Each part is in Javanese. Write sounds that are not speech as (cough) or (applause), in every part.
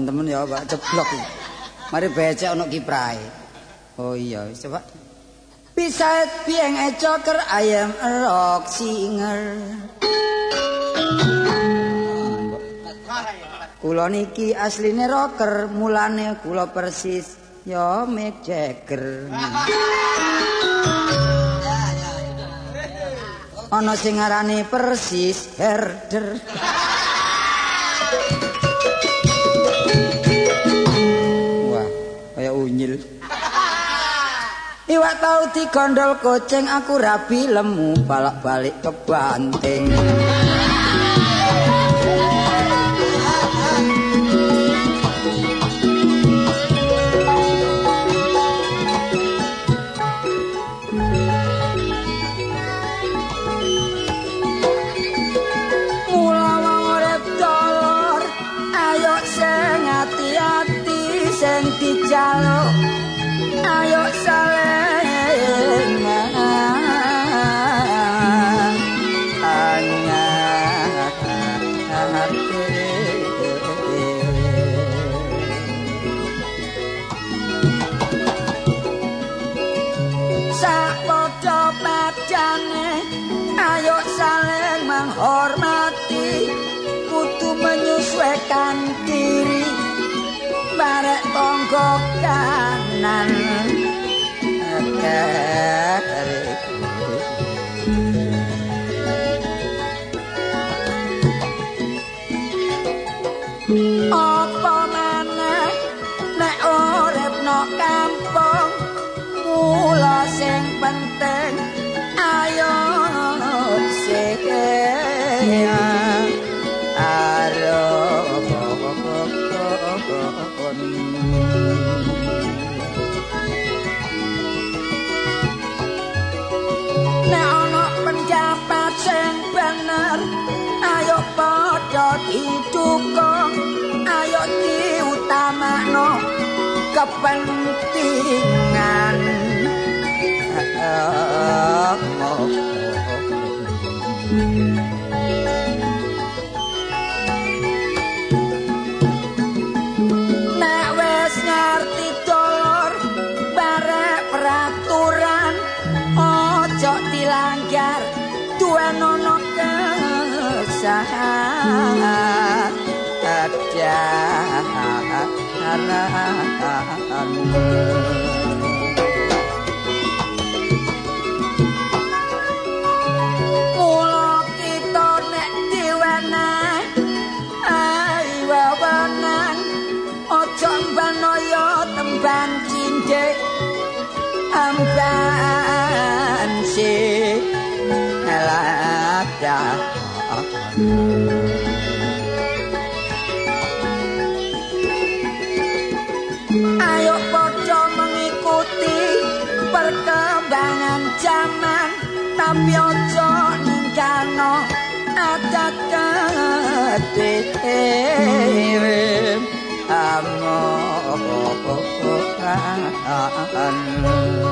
teman-teman ya Pak ceblok. Mari becek ana kiprahe. Oh iya, coba. Bisa pieng ecoker ayam rock singer. Kula niki asline rocker, mulane kula persis ya Mick Jagger. Ana sing persis herder. tuh -tuh. gak tau dikondol kucing aku rabi lemu balak-balik ke banting. Ah.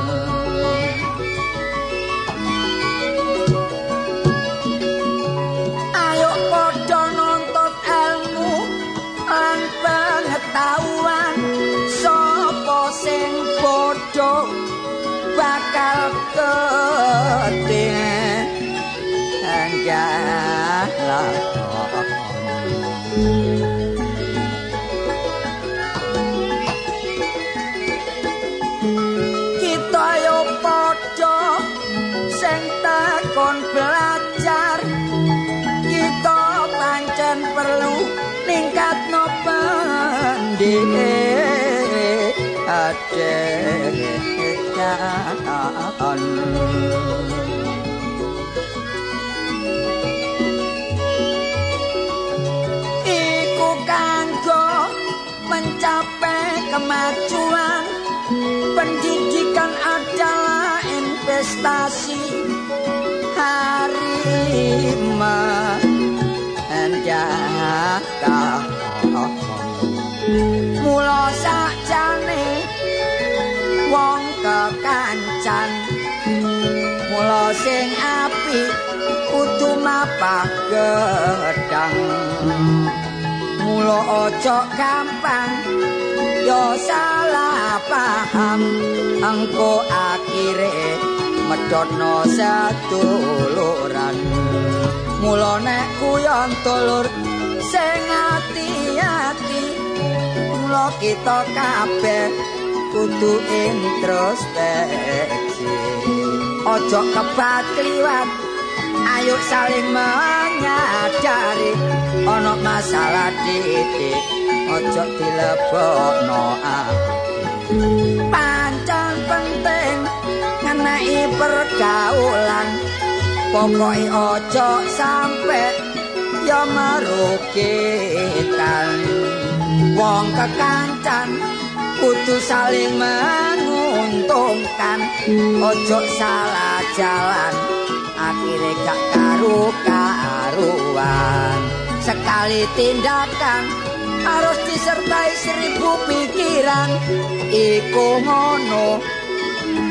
Adek Jalan sing api kudu mapah gedang. Mulo aja gampang yo salah paham. Engko akhire medhotno saduluran mulo nek kuyon dulur sing ati-ati. Mulo kita kabeh kudu introspeksi. Aja kepatliwat ayo saling menyadari. Ana masalah titik aja dilebokno pancen penting ngenai pergaulan. Pokoke aja sampe ya merugikan. Wong kekancan kudu saling menguntungkan. Ojo salah jalan akhirnya gak karu karuan. Sekali tindakan harus disertai seribu pikiran. Iku ngono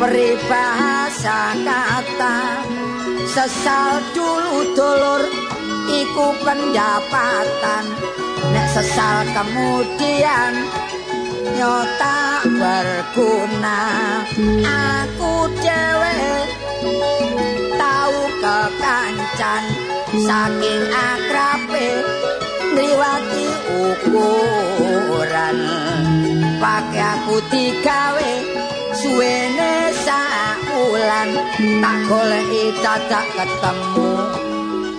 peribahasa kata sesal dulu dulur iku pendapatan. Nek sesal kemudian nyota berguna aku dewe tahu kekancan saking akrabe ngliwati ukuran. Pakai aku digawe suwene sak wulan tak goleki dadak ketemu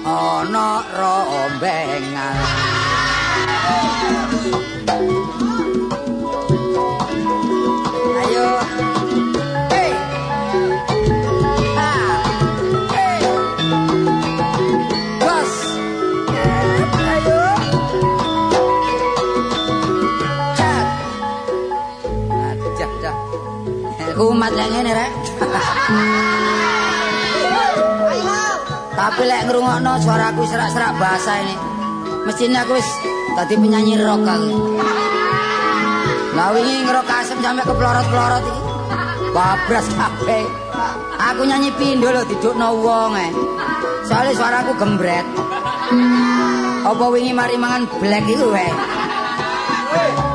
ana rombengan umat yang ini rek. Tapi lek ngerungokno suaraku serak-serak bahasa ini. Mestinya aku wis tadi penyanyi rock aku. Lah wingi ngerok asem sampe ke pelorot-pelorot iki. Babras kabeh. Aku nyanyi pindo lho didukno wong e soalnya suaraku gembret. Apa wingi mari mangan black iku wae.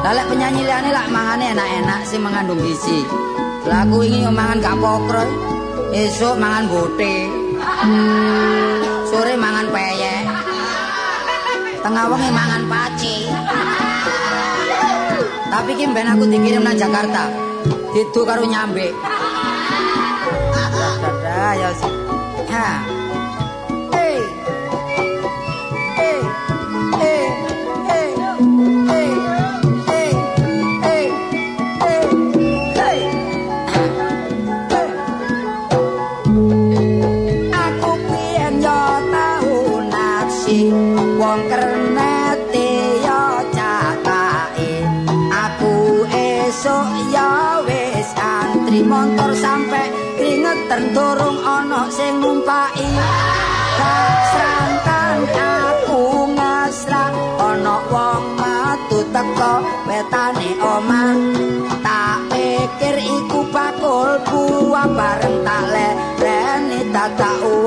Lalek penyanyi liane lak mangane enak-enak sih mengandung gizi. Lagu ini mangan gak pokro Esok mangan bote. Sore mangan peyek Tengah wengi mangan paci. Tapi kim ben aku dikirim nang Jakarta. Itu karo nyambe. Dadah ya sih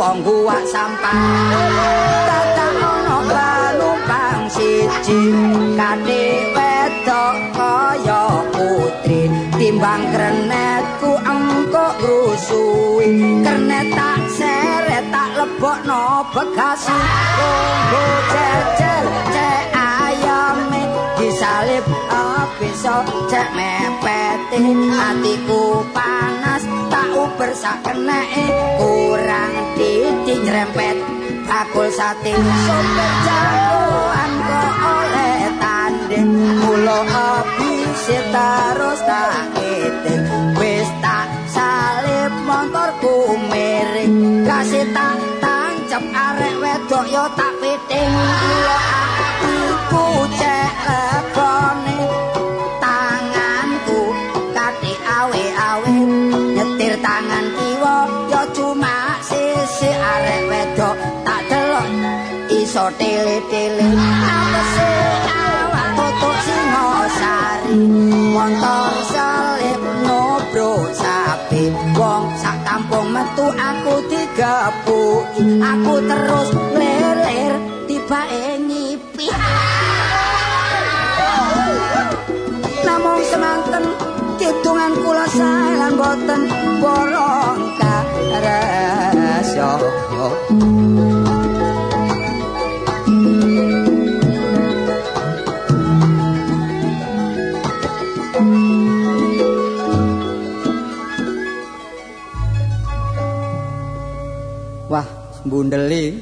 wong buah sampah. Dadak ana lanumpang siji kadhe wedok kaya putri. Timbang krenetku engko grusui kernet tak seret tak lebokno bekasi tunggu jejel cek ayame disalip abiso cek mepeti hatiku panas tak uber sakeneke kurang titik nyerempet. Bakul sate sopir jagoan kok oleh tanding. Mulo habis terus tak keting wis tak salib motorku miring. Kasih tak tancep arek wedok yo tak piting. Mulo tangan kiwa yo cuma sisi arek wedok tak delok iso tele-tele. Apese awak tutuk singosari montor salib nobro sapi. Wong sak kampung metu aku digepuki aku terus leler tiba nyipi hubungan kula sae lan boten borong karesyo Wah, bundeli.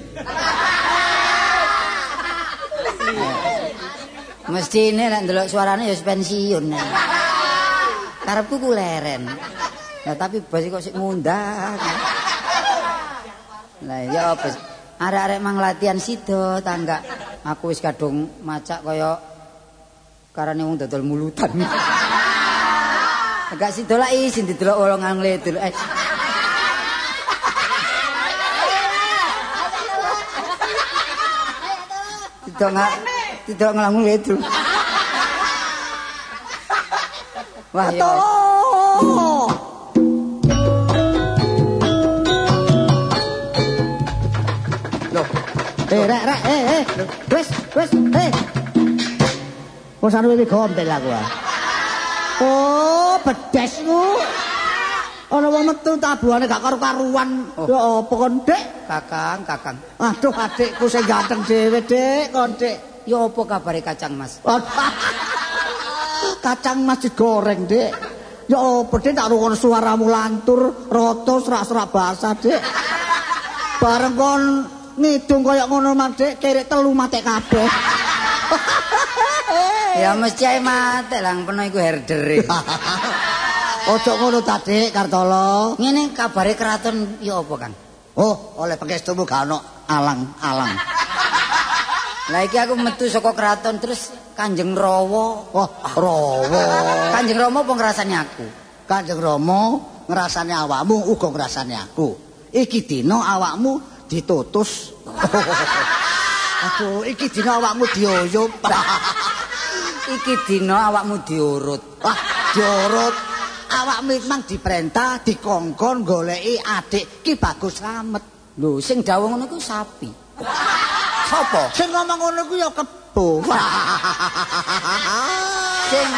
Mesti ini nek ndelok suarane ya pensiun. Karepku ku leren. Ya tapi bos kok sik ngundang. Lah ya apa? Arek-arek mang latihan sida tangga. Aku wis kadung macak kaya karane wong dodol mulutan. Agak sida lak isin didelok wolongan ngledul. Eh. Tidak nggak, tidak ngelamun itu. Wah, ya. Loh. Eh, rek, rek, eh, eh. Wes, wes, eh. Wes anu iki gombel aku. ah. Oh, bedes ku. Ana wong metu tabuhane gak karu-karuan. Oh. Ya apa kon, Dik? Kakang, kakang. Aduh, adikku sing ganteng dhewe, Dik, kon, Dik. Ya apa kabare kacang mas? (laughs) Kacang mas digoreng, Dik. Ya apa, Dik, tak rungokno suaramu lantur, rata serak-serak basah, Dik. Bareng kon ngidung kaya ngono, Mas, Dik, kerek telu mate kabeh. (laughs) Ya mesti ae mate lang peno iku herdere. (laughs) Ojo ngono ta, Dik, Kartolo. Ngene kabare keraton ya apa, Kang? Oh, oleh pengestumu gak ono alang-alang. Lah iki aku metu saka keraton terus Kanjeng Rawa. Wah, Rawa. Kanjeng Rama apa ngrasani aku? Kanjeng Rama ngrasani awakmu uga ngrasani aku. Iki dina awakmu ditutus. Aduh, iki dina awakmu dioyup. Iki dina awakmu diurut. Wah, diurut. Awakmu memang diperintah dikongkon goleki adik Ki Bagus Slamet. Lho, sing dawuh ngono sapi. Sopo? Sing ngomong ngono ku ya kebo. Sing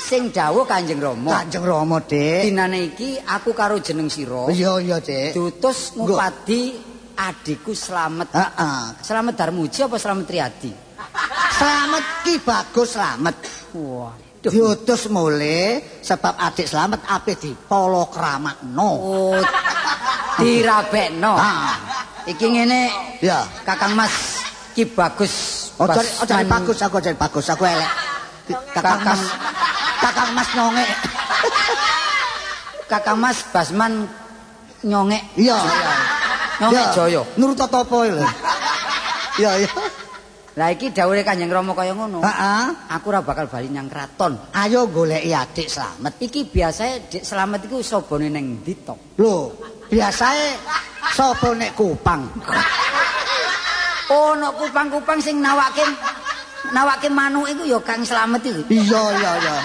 sing dawuh Kanjeng Rama. Kanjeng Rama, Dik. Dinane iki aku karo jeneng sira Iya, iya, Dik. diutus ngupadi adikku Slamet. Heeh. Slamet Darmuji apa Slamet Riyadi? Slamet Ki Bagus Slamet. Wah. Diutus mule sebab adik Slamet ape dipolo kramakno. Oh, dirabekno. Ah. Iki ngene, Ya. Kakang Mas Ki Bagus. Ojo Basman- ojo bagus aku ojo bagus aku elek. Kakang Mas Kakang Mas nyonge. Kakang Mas Basman nyongek. Iya. Nyongek Ya. Jaya. Nurut apa lho. Iya iya. Lah iki dawuhe Kanjeng Rama kaya ngono. Heeh. Aku ora bakal bali nyang kraton. Ayo goleki adik Slamet. Iki biasae Dik Slamet iku sobone ning ndi to? Lho, biasae sapa nek Kupang? Oh, nek kupang-kupang sing nawake nawake manuk iku ya Kang Slamet iku. Iya iya iya.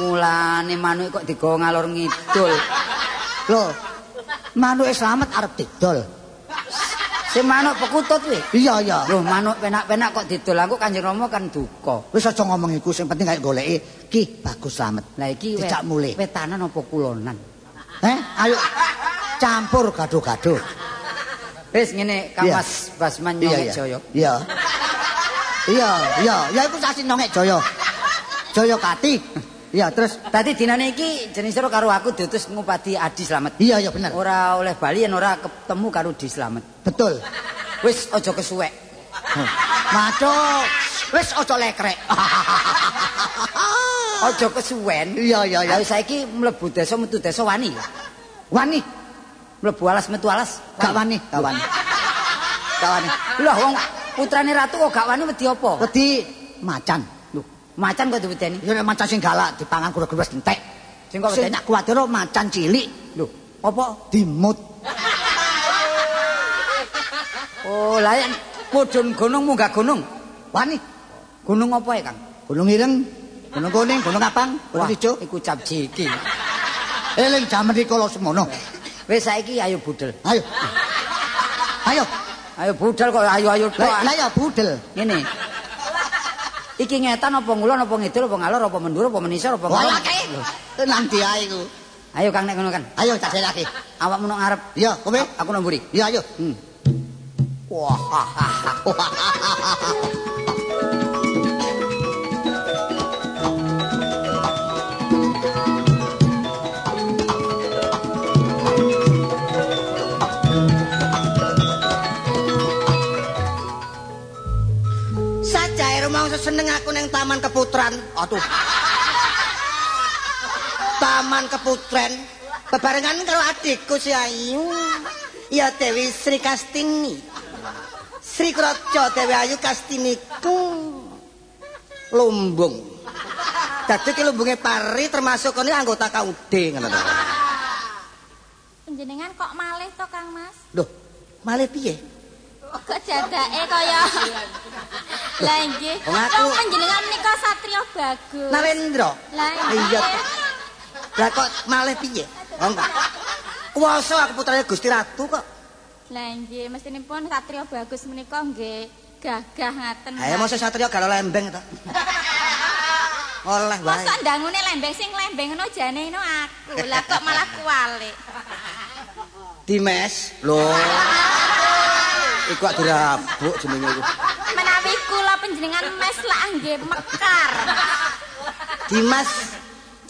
Mulane manuk kok digawa ngalor ngidul. Lho. Manuke Slamet arep didol. Sing manuk pekutut kuwi. Iya iya. Loh, manuk penak-penak kok didol aku Kanjeng Rama kan duka. Wis aja ngomong iku, sing penting kayak goleki Ki Bagus Slamet. Lah iki wetanan apa kulonan? Eh, ayo campur gaduh-gaduh. Wis ngene Kang Iya. Mas Basman nyongek. Jaya. Iya. Iya, iya, ya iku sasi nyongek Jaya. Jaya Kati. Iya, terus Dadi dinane iki jenis karo aku diutus ngupadi Adi Slamet. iya iya bener. Ora oleh bali yen ora ketemu karo Di Slamet. Betul. Wis aja kesuwek. Macok. Wis aja lekrek. (laughs) Aja kesuwen. Iya iya iya. Saiki mlebu desa metu desa wani. Wani, Mlebu alas metu alas. gak wani, gak wani. Gak wani. Lah wong putrane ratu kok gak wani wedi apa? Wedi macan. Lho, macan kok diwedeni. Ya nek macan sing galak dipangan kuda-kuda entek. Sing kok wedeni. tak kuwatir macan cilik Lho, apa? dimut. Oh, lah yen mudhun gunung munggah gunung. Wani, Gunung apa ya, Kang? gunung ireng, gunung kuning, gunung abang, gunung Wah, iku cap jiki. Eling jaman iki kala semono. Wis saiki ayo budel. Ayo. Ayo. Ayo budal kok ayo-ayo tok. Lah lah ya budel. Ngene. Iki ngetan apa ngulon apa ngidul apa ngalor apa mendur apa menisor apa Wala kae. Tenang dia iku. Ayo Kang nek ngono kan. Ayo tak lagi. Awakmu nang ngarep. Iya, kowe. Aku nang mburi. Iya, ayo. Hmm. Wah. (laughs) seneng aku ning Taman Keputran. Aduh. Taman Keputren bebarengan karo adikku si Ayu. Ya Dewi Sri Kastini. Sri Kroco Dewi Ayu Kastiniku. Lumbung. Dadi ki lumbunge pari termasuk kene anggota KUD ngono to. Panjenengan kok malih to Kang Mas? Loh, malih piye? Kok jadake kaya Lah nggih. Wong panjenengan menika satriya bagus. Narendra. Lah Iya. Lah kok malih piye? Wong kuwasa aku putrane Gusti Ratu kok. Lah nggih, mestinipun satriya bagus menika nggih gagah ngaten. Ayo mosok satria gak lembeng to. Oleh wae. Masa ndangune lembeng sing lembeng ngono jane ngono aku. Lah kok malah kualik. Dimes. Lho. Iku kok dirabuk jenenge iku. Menawi kula panjenengan mes lah nggih mekar. Dimas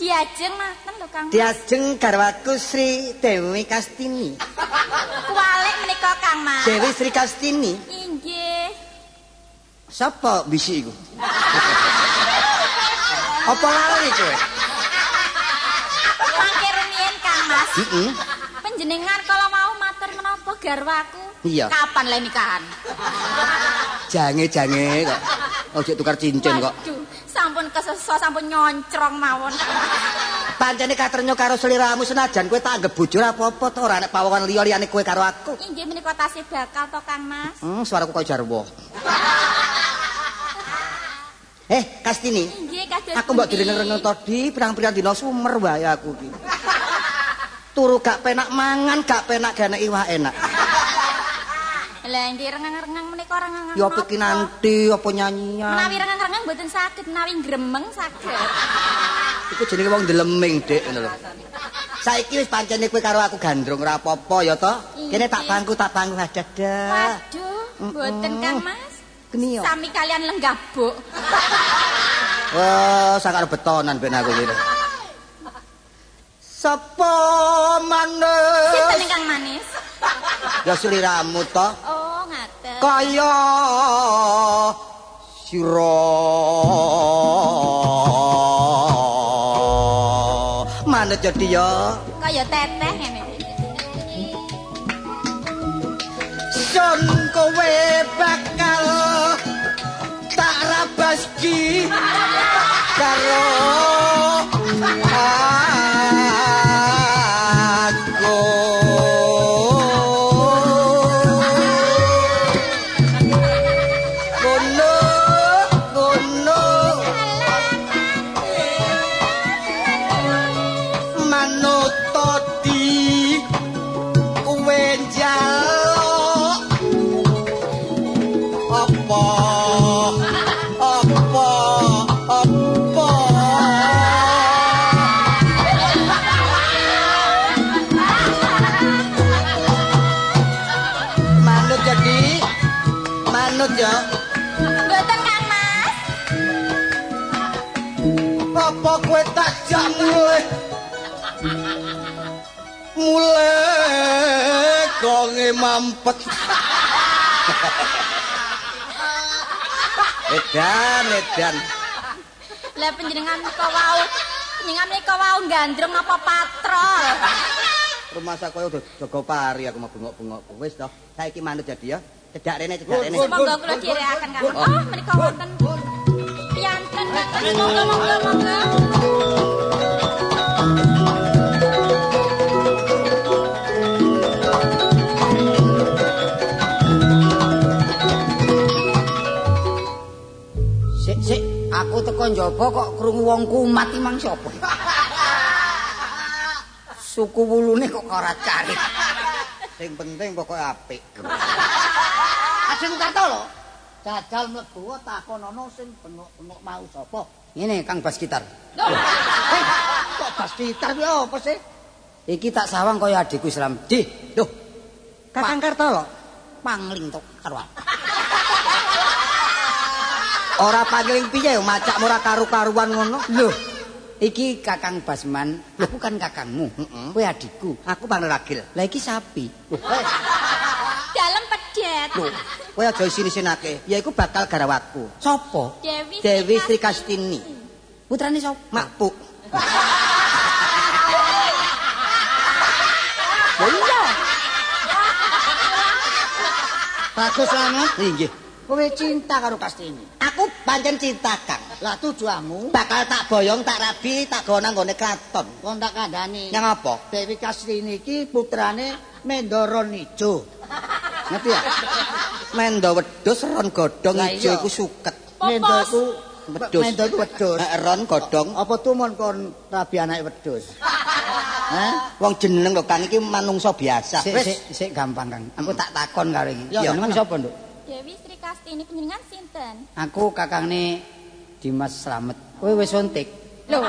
Diajeng maten lho Kang. Diajeng garwaku Sri Dewi Kastini. Kualik menika Kang Mas. Dewi Sri Kastini. Inggih. Sapa bisi iku? Apa lali kowe? Mangke rumiyin Kang Mas. Heeh. Panjenengan kalau mau matur menapa garwaku? Iya. Kapan le nikahan? Jange-jange kok. Ojo tukar cincin kok. Sampun keseso sampun nyoncrong mawon. Pancene katrenyo karo seliramu senajan kowe tak anggap bojo apa-apa to ora nek pawongan liya liyane kowe karo aku. Inggih menika tasih bakal to Kang Mas. Hmm, suaraku kaya jarwo. Eh, Kastini, Inggih kados. aku mbok pundi? direneng-reneng to di pirang-pirang dina sumer wae aku ki. Turu gak penak mangan, gak penak gane iwak enak. Lah inggih rengeng-rengeng menika rengeng. Ya apa ki nanti apa nyanyian. Menawi rengeng-rengeng mboten saged, menawi gremeng saged. (laughs) Iku jenenge wong deleming, Dik, ngono lho. Saiki wis pancene kowe karo aku gandrung ora apa-apa ya to. Kene tak bangku, tak bangku dadah. Waduh, mboten Kang Mas. Geni yo. Sami kalian lenggabuk. (laughs) Wah, sangat betonan ben aku iki. Sapa maneh? Sinten Kang Manis? Ya sliramu to. Oh, ngaten. Kaya sira. Manut jadi ya. Kaya teteh ngene. Sun kowe bakal tak rabaski karo edan Lah panjenengan menika wau panjenengan menika wau gandrung napa patrol? rumah saya kowe udah jaga pari aku mau bengok-bengok wis toh saiki manut jadi ya cedak rene cedak rene Monggo kula direkaken Kang. Oh, menika wonten piyanten Kang. Monggo monggo monggo. Teko njaba kok krungu wong kumat iki mang sapa? Suku wulune kok ora cari. sing penting pokoke apik Ajeng kata lho. Jajal mlebu takonono sing bengok-bengok mau sapa? Ngene Kang Bas Gitar. Kok bas gitar kuwi apa sih? Iki tak sawang kaya adikku Islam. Di, lho, Kakang Kartolo. pangling tok karo aku. Ora pangling piye macak ora karu-karuan ngono. Lho, iki Kakang Basman, aku kan kakangmu. Kowe adikku. Aku panggil ragil. Lah iki sapi. dalam pedet. Lho, kowe aja isini-sinake. Ya iku bakal garawatku. Sopo? Dewi, Dewi Sri Kastini. Putrane sapa? Makpuk. Oh iya. Bagus banget. Nggih. Kowe cinta karo Kastini. Pancen cinta Kang. Lah tujuanmu Bakal tak boyong, tak rabi, tak gawa nang gone kraton. kon tak kandhani. Yang apa? Dewi Kastini iki putrane Mendoron Ijo. (laughs) Ngerti ya? Mendo wedhus ron godhong ijo iku suket. Mendo Popos. iku Wedhus. Mendo iku wedhus. Ron godhong. Apa tumon kon rabi anake wedhus? (laughs) Hah? Wong jeneng lho Kang iki manungsa biasa. Sik Wis. sik gampang Kang. Aku tak takon karo iki. Ya, ngono. sapa, Nduk? Dewi Sri Kastini penjenengan sinten? Aku kakangne Dimas Slamet. Kowe wis suntik. Loh,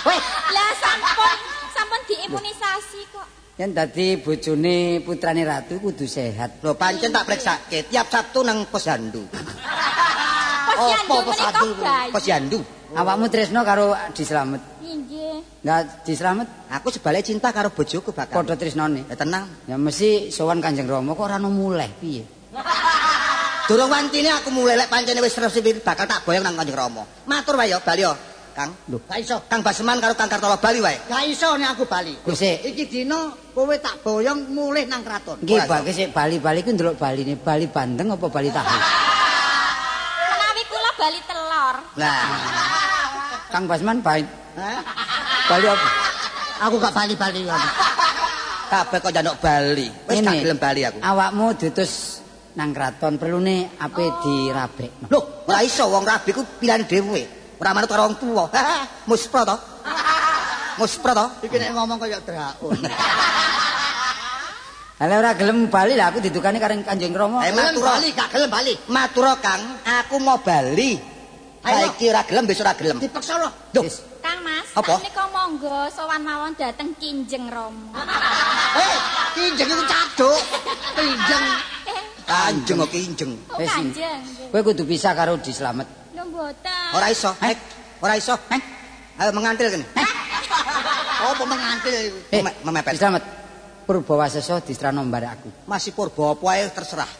Weh, lah sampun sampun diimunisasi kok. yen dadi bojone putrane ratu kudu sehat. Lho pancen tak preksake tiap Sabtu nang Posyandu. (laughs) Posyandu menika Posyandu? Posyandu. Awakmu tresno karo Di Slamet. Inggih. Lah Di Slamet Aku sebalik cinta karo bojoku bakal. padha tresnone. Ya tenang. Ya mesti sowan Kanjeng Rama kok ora ono muleh piye? Durung wantine aku mulai lek pancene wis resmi bakal tak boyong nang Kanjeng Rama. Matur wae ya Bali ya, Kang. Lho, Gak iso. Kang Basman karo Kang Kartolo Bali wae. Gak iso nek aku bali. Sik. Iki dina kowe tak boyong mulih nang kraton. Iso. bagi sik Bali-bali ku ndelok baline, Bali bandeng apa Bali tahu? Menawi kula bali telur. Lah, Kang Basman baik. Bali apa? Aku gak bali-bali ngono. kabeh kok njaluk Bali. Wis gak gelem Bali aku. Awakmu diutus nang kraton perlune ape dirabekno. Loh, ora iso wong rabi ku pilihan dhewe. Ora manut karo wong tuwa. Muspro to? (laughs) Muspro to? Iki nek ngomong kaya draun. (laughs) Lah ora gelem bali lah aku ditukani karo Kanjeng Rama. Eh, matur. bali gak gelem bali. Matur Kang, aku mau Bali. Ayo. Saiki ora gelem besok ora gelem. Dipaksa lho. Duh, Wis. Kang Mas, Apa? menika monggo sowan mawon dateng Kinjeng Rama. Eh, kinjeng iku caduk. (laughs) Kinjeng. Eh, kanjeng kok kinjeng. oh Wis. Kanjeng. Kowe kudu pisah karo Di Slamet. Lho mboten. Ora iso. Hek, ora iso. Hek. Ayo mengantil kene. (laughs) Apa mengantil iku? Eh, Meme- memepet. Di Slamet. Purbawaseso distrano mbarek aku. Masih purba apa ae terserah.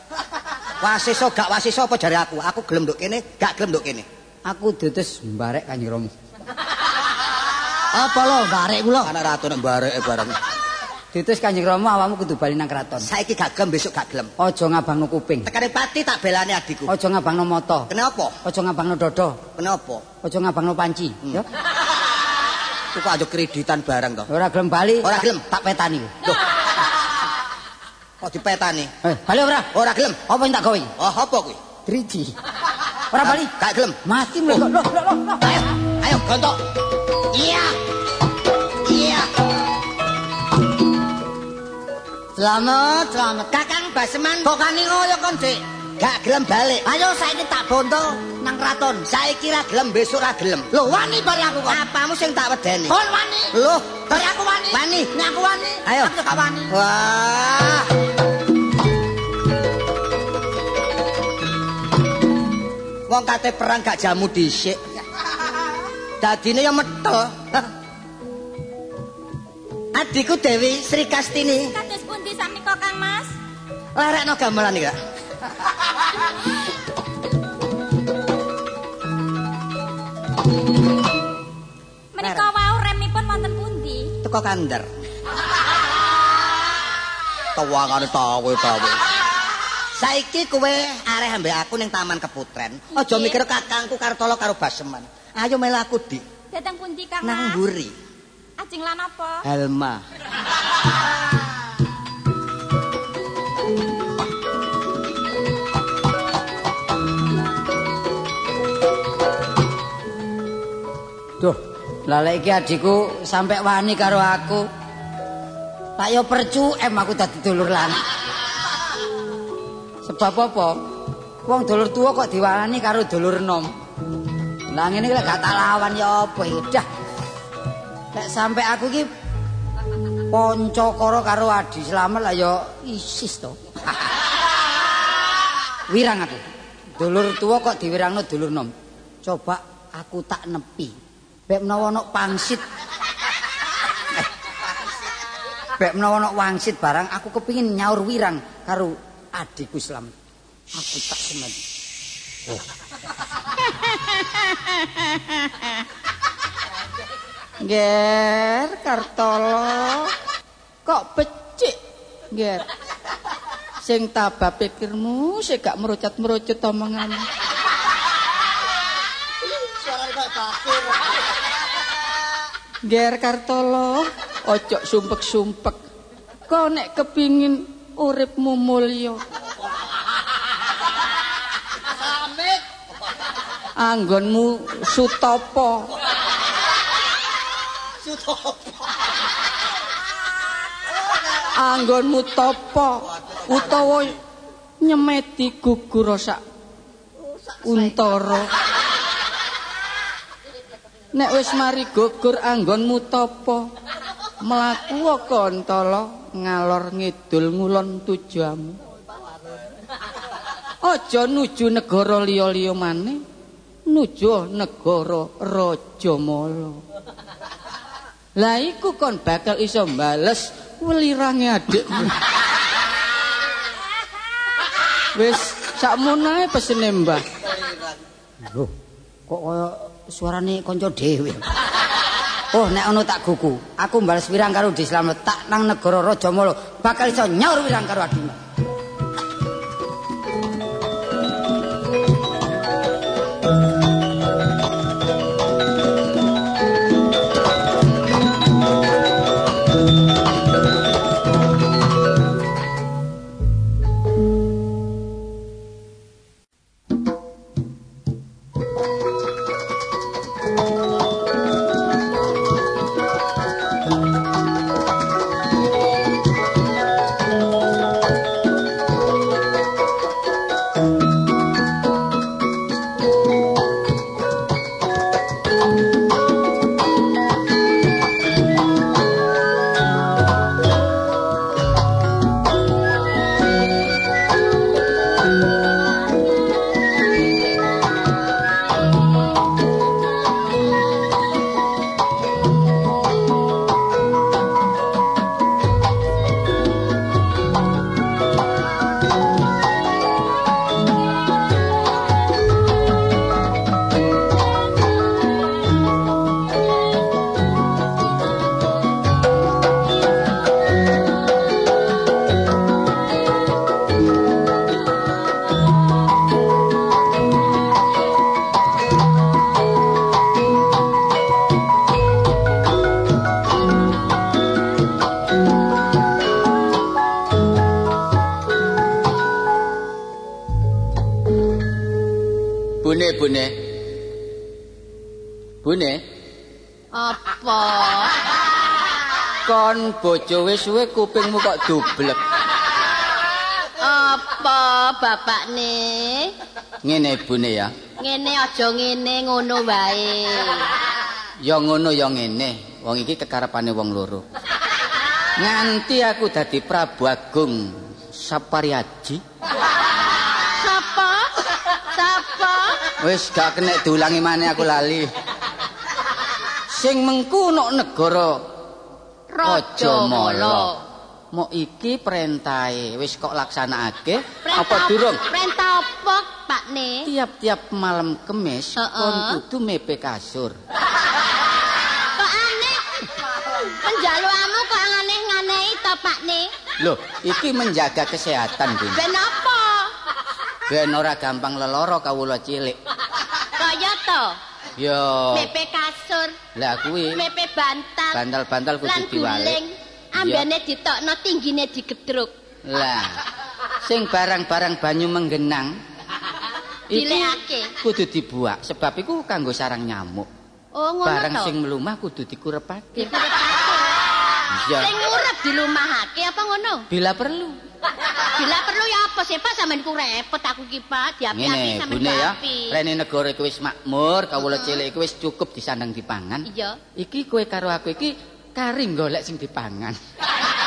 Wasiso gak wasiso apa jare aku? Aku gelem nduk kene, gak gelem nduk kene. Aku diutus mbarek Kanjeng Rama. (laughs) Apa lho barek kula? Anak ratu nek bareke bareng. Diutus Kanjeng Rama awakmu kudu bali nang kraton. Saiki gak gelem, besok gak gelem. Aja ngabangno kuping. Tekane pati tak belani adikku. Aja ngabangno mata. Kenapa? Aja ngabangno dada. Kenapa? Aja ngabangno panci, ya. (laughs) Kok aja kreditan bareng to. Ora gelem bali. Ora gelem. Tak petani. Loh. (laughs) Kok dipetani? Eh, bali ora? Ora gelem. Apa yang tak gawe? Oh, apa kuwi? Driji. Ora bali. Gak gelem. Mati mleko. Loh, loh, loh. Ayo, ayo gontok. Iya. Selamat, selamat. Kakang Baseman Kok kani ngoyo kon, Dik? gak gelem balik. Ayo saiki tak bondo nang kraton. Saiki ra gelem, besok ra gelem. Lho wani bari aku kok. Apamu sing tak wedeni? Kon wani. Loh, Bari aku wani. Wani. Nek aku wani. Ayo. Aku gak wani. Wah. Wong kate perang gak jamu dhisik. (laughs) Dadine ya metel. (laughs) Adikku Dewi Sri Kastini. Lerekno gamelan iki, Kak. Menika wau remipun wonten pundi? Teko kandar. Tawangane tawe tawe. Saiki kowe areh ambek aku ning Taman Keputren. Aja mikir kakangku Kartolo karo Baseman. Ayo melu aku, Dik. Dateng pundi Kang Nang mburi. Ajeng lan apa? Helma. (laughs) Duh, lalek iki adikku sampai wani karo aku. Tak yo percu em aku dadi dulur lanang. Sebab apa? Wong dulur tuwa kok diwani karo dulur enom. Lah ngene iki lek gak tak lawan ya apa iki? Dah. Lek sampe aku iki Poncokoro karo Adi Slamet lah ya isis to. Wirang aku. Dulur tuwa kok diwirangno dulur nom. Coba aku tak nepi. Bek menawa ana pangsit. Bek menawa ana wangsit barang aku kepingin nyaur wirang karo adikku Slamet. Aku tak semen. (laughs) Ger Kartolo. Kok becik, Ger. Sing tabah pikirmu sik gak merucut-merucut omongan. Ger Kartolo, ojo sumpek-sumpek. Kok nek kepingin uripmu mulya. Samit. Anggonmu sutopo. Anggonmu topo utawa nyemeti gugur sak untara. Nek wis mari gugur anggonmu topo mlaku kantala ngalor ngidul ngulon tujuamu. Aja nuju negara liya-liya maneh, nuju negara Rajamala. Lah iku kon bakal iso mbales welirange adikmu. Wis sakmono ae pesene Mbah. Loh, kok kaya suarane kanca dhewe. Oh, nek ono tak gugu. Aku mbales wirang karo Di Slamet tak nang negara Rajamala bakal iso nyaur wirang karo adikmu. Bojo wis suwe kupingmu kok dublek. Apa bapakne? Ngene bune ya. Ngene aja ngene ngono wae. Ya ngono ya ngene. Wong iki kekarepane wong loro. Nganti aku dadi Prabu Agung Sapariaji, Sapa? Sapa? wis gak kena diulangi maneh aku lali. Sing mengku nok negara Rajamala. Mok iki perintahe wis kok laksanakake apa durung? Perintah apa, Pakne? Tiap-tiap malam kemis Heeh. kon kudu mepe kasur. (laughs) Kok aneh? Penjaluanmu kok aneh-anehi to, Pakne? Loh, iki menjaga kesehatan, Bun. Ben apa? Ben ora gampang leloro kawula cilik. Kaya to? Yo, Mepe kasur, lah kuwi mepe bantal, bantal-bantal kudu diwalik. Ambene ditokno, tinggine digedruk. Lah, sing barang-barang banyu menggenang (laughs) Dilekake. kudu dibuak sebab iku kanggo sarang nyamuk. Oh, ngono Barang to. sing mlumah kudu dikurepake. Dikurepake. Iya, Sing ngurep dilumahake apa ngono? bila perlu. Bila perlu ya apa sih Pak sampean ku repot aku ki Pak diapi-api sampean ya. Rene negara iku wis makmur, kawula cilik iku wis cukup disandang dipangan. Iya. Iki kowe karo aku iki kari golek sing dipangan.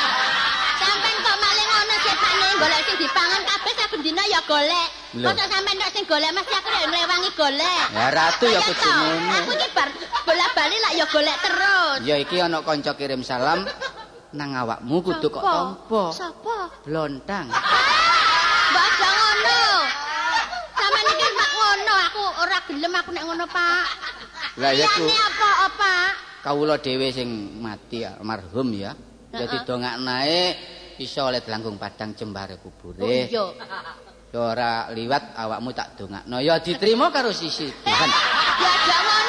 (laughs) Sampean kok maling ngono sih Pak nih golek sing dipangan kabeh saben dina ya golek. Kok sampean nek sing golek mesti aku ya ngrewangi golek. Ya ratu ya kudu ngono. Aku iki bar bola-bali lak ya golek terus. Ya iki ana kanca kirim salam nang awakmu kudu kok tampa. Sapa? Blontang. Mbak aja ngono. Sampeyan iki mak ngono, aku ora gelem aku nek ngono, Pak. Lah ya ku apa, apa? kawula dhewe sing mati almarhum ya. Dadi dongaknae iso oleh delanggung padang jembare Oh kubure. iya. Ya ora liwat awakmu tak dongakno. Ya diterima karo sisi Tuhan. Ya sampeyan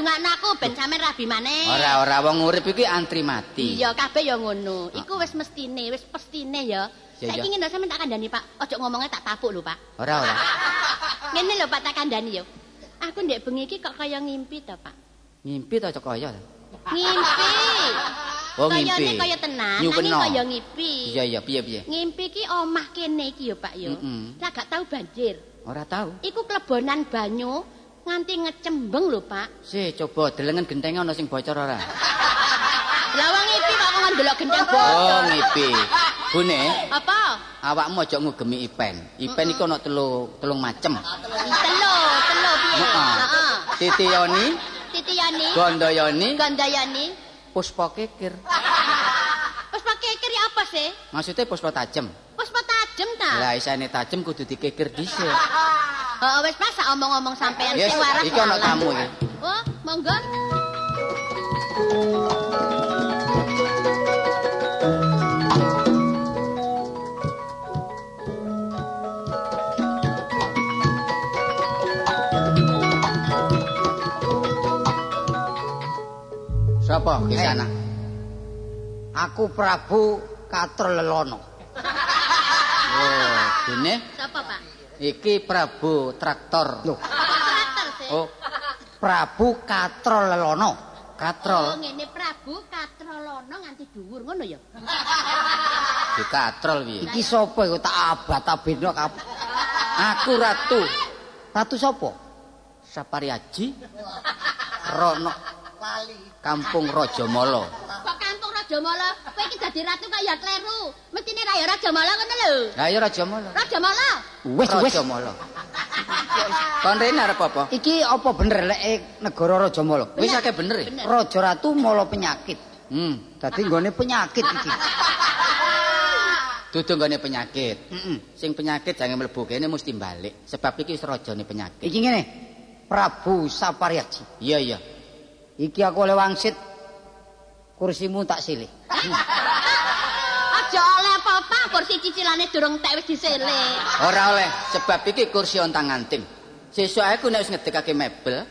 ndungakno aku ben sampeyan rabi maneh. Ora ora wong urip iki antri mati. Iya, kabeh ya ngono. Iku wis mestine, wis pestine ya. Saiki ngene sampeyan tak kandhani, Pak. Ojo ngomongnya tak tapuk lho, Pak. Ora ora. (laughs) Ngene lho, Pak, tak kandhani ya. Aku ndek bengi iki kok kaya ngimpi to, Pak. Ngimpi ta cok kaya. Ngimpi. Oh ngimpi. kaya tenan, Nyukeno. nanging kaya ngimpi. Iya iya piye piye. Ngimpi ki omah kene iki ya, Pak ya. Mm-mm. Lah gak tau banjir. Ora tahu. Iku klebonan banyu nganti ngecembeng lho, Pak. Si coba delengen gentenge ana sing bocor ora? Lah wong ngimpi kok kok ndelok gendeng Oh bocor. ngipi. Bune, Apa? awakmu aja ngugemi ipen. Ipen iku ana telu telung macem. Telo, telo piye? Heeh. Heeh. Titiyoni, Titiyani, Gandayani, Gandayani. Puspa Kekir. Wis pakai kiri apa sih? Maksudnya puspa tajem. Wis tajem ta? Lah isane tajem kudu dikekir dhisik. Heeh, (laughs) wis pas sak omong-omong sampean Yes, sing waras. iki ana tamu iki. Oh, monggo. Sapa Eh. sana? Aku Prabu Katrelelono. Oh, bune Sapa, Pak? iki Prabu Traktor. Sih. Oh, Prabu Katrelelono. Oh, katrol. ngene Prabu Katrolono nganti dhuwur ngono ya. Di katrol piye? Iki sapa iku tak abad-abedno kabeh. Aku ratu Ratu sapa? Sapariaji Rono Kampung Rajamala. Kok kampung Rajamala, kowe iki dadi ratu kok ya kleru. Mestine ya Rajamala ngono lho. Lah ya Rajamala. Rajamala. Wis wis. Rajamala. (laughs) Kon rene arep apa? Iki apa bener lek eh, negara Rajamala? Wis akeh bener ya? Bener. Raja Ratu mala penyakit. Hmm, Dadi nggone penyakit iki. (laughs) dudu nggone penyakit. Heeh. Sing penyakit jangan mlebu kene mesti balik sebab iki wis rajane penyakit. Iki ngene. Prabu Sapariaji. Iya iya. Iki aku oleh wangsit kursimu tak silih. Apa-apa, (laughs) kursi cicilane durung tek wis diseleh. Ora oleh sebab iki kursi ontang anting. Sesuk aku nek wis ngedekake mebel,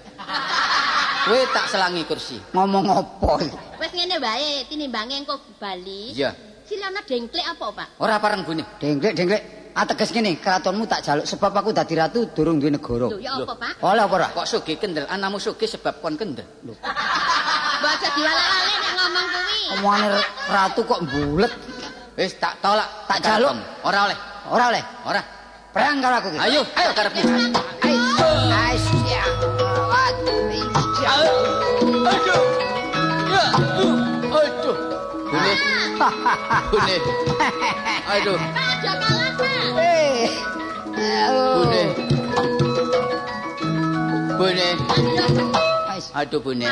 (laughs) kowe tak selangi kursi. Ngomong apa iki? Wis ngene wae, tinimbange engko Bali. Iya. Silana dengklik apa, Pak? Ora pareng bune. Denglek denglek. Ateges ngene, keratonmu tak jaluk sebab aku dadi ratu durung duwe negara. Lho, ya apa, Pak? Oleh apa ora? Kok sugih kendel? Anakmu sugih sebab kon kendel. (laughs) Mbok aja diwala-wali nek ngomong kuwi. Omongane ratu kok bulet. Wis tak tolak, Tak jaluk. Ora oleh. Ora oleh. Ora. Perang karo aku iki. Ayo, ayo karepmu. Ayo. Asya. Asya. Aduh. Ya, aduh. Aduh. Bune. Bune. Aduh, Pak, aja kalah, Pak. Eh. bune. Bune. Ais. Aduh, bune.